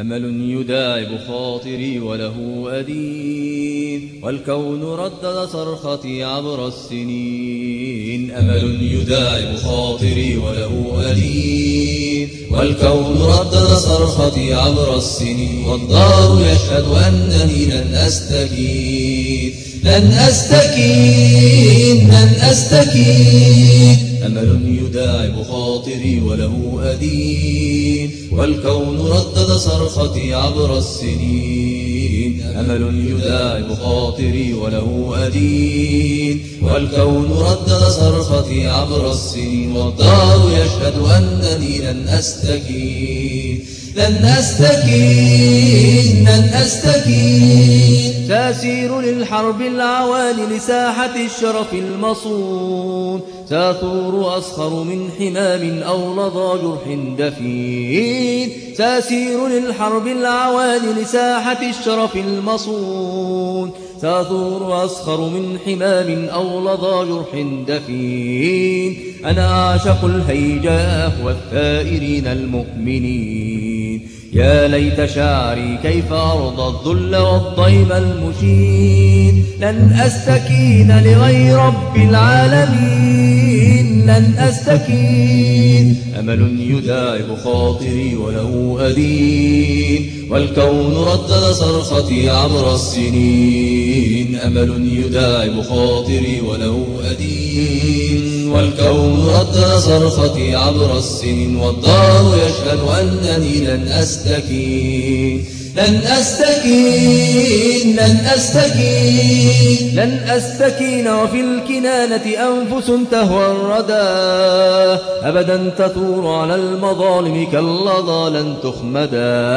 أمل يداعب خاطري وله أدين والكون ردد صرختي عبر السنين. أمل يداعب خاطري وله أدين والكون ردد صرختي عبر السنين. والدار يشهد أنني لن أستكين لن أستكين لن أستكين. أمل يداعب خاطري وله أدين. والكون ردد صرختي عبر السنين. أمل يداعب خاطري وله أدين. والكون ردد صرختي عبر السنين والدار يشهد أنني لن أستكين. لن أستكين لن أستكين. ساسير للحرب العوالي لساحة الشرف المصون. ساثور أسخر من حمام أو لظى جرح دفين. ساسير للحرب العوالي لساحة الشرف المصون. ساثور أسخر من حمام أو لظى جرح دفين أنا أعشق الهيجاء والثائرين المؤمنين يا ليت شعري كيف أرضى الذل والضيم المشين لن أستكين لغير رب العالمين لن أستكين أمل يداعب خاطري وله أدين. والكون ردد صرختي عبر السنين. أمل يداعب خاطري وله أدين. والكون ردد صرختي عبر السنين. والدار يشهد أنني لن أستكين. لن أستكين لن أستكين. لن أستكين وفي الكنانة أنفس تهوى الردى. أبدا تثور على المظالم كاللظى لن تخمدا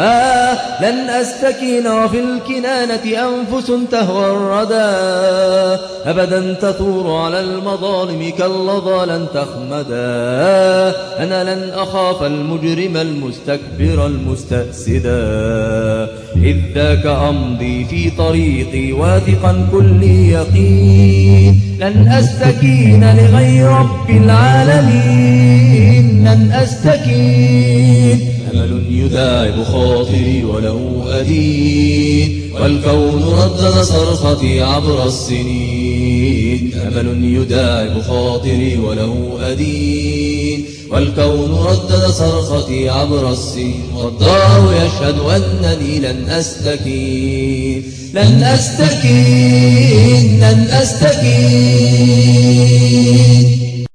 لن أستكين وفي الكنانة أنفس تهوى الردى. أبدا تثور على المظالم كاللظى لن تخمدا أنا لن أخاف المجرم المستكبر المستأسدا. إذ ذاك أمضي في طريقي واثقا كل يقين. لن أستكين لغير رب العالمين. لن أستكين. أمل يداعب خاطري وله أدين. والكون ردد صرختي عبر السنين. أمل يداعب خاطري وله أدين. والكون ردد صرختي عبر السنين والدار يشهد أنني لن أستكين. لن أستكين لن أستكين.